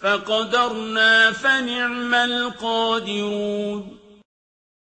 فَقَدَرْنَا فَنِعْمَ الْقَادِرُونَ